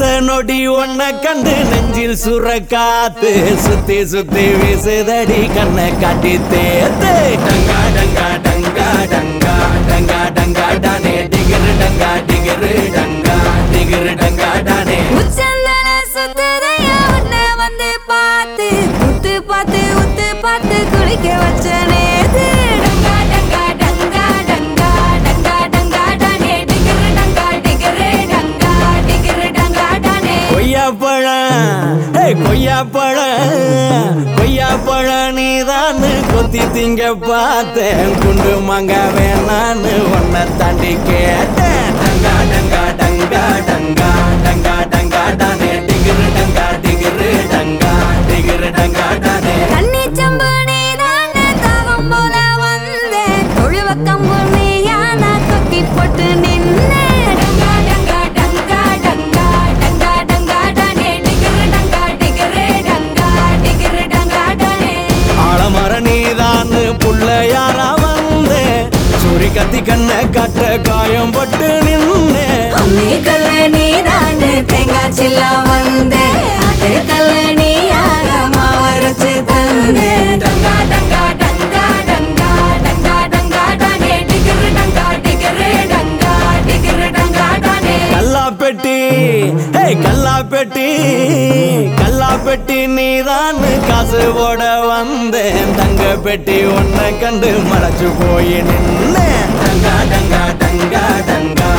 அடுத்த நொடி ஒன்ன கண்டு நெஞ்சில் சுர காத்து சுத்தி சுத்தி வீசுதடி கண்ணை காட்டி தேத்து. டங்கா டங்கா டங்கா டங்கா டங்கா டங்கா டானே. டிகிரு டங்கா டிகிரு டங்கா டிகிரு டங்கா டானே. உச்சந்தன சுத்தரையா உன்னை வந்து பார்த்து உத்து பார்த்து உத்து பார்த்து குளிக்க பழம் ஏய் கொய்யா பழம் கொய்யா பழம் நீதான் கொத்தி திங்க பார்த்தேன். குண்டு மங்க வேணான்னு ஒன்ன தாண்டி கேட்டேன். டங்கா டங்கா டங்கா டங்கா டங்கா டங்கா டானே டிகிரு டங்கா டிகிரு டங்கா டிகிரு டங்கா டானே தண்ணி சம்பு நீதானே தாகம் போல வந்தேன். தொழுவ கம்பு கத்தி கண்ணை காட்ட காயம் பட்டு நின்னேன் அம்மி கல்ல நீதானே தேங்காய் சில்லா வந்தேன் அதே கல்ல நீயாக மாவரைச்சு தந்தேன் டங்கா டங்கா டங்கா டங்கா டங்கா டங்கா டானே டிகிரு டங்கா டிகிரு டங்கா டிகிரு டங்கா டானே கல்லா பெட்டி ஏய் கல்லா பெட்டி பெட்டி நீதான் காசு போட வந்தேன். தங்க பெட்டி உன்னை கண்டு மறைச்சு போய் நின்னேன். டங்கா டங்கா டங்கா டங்கா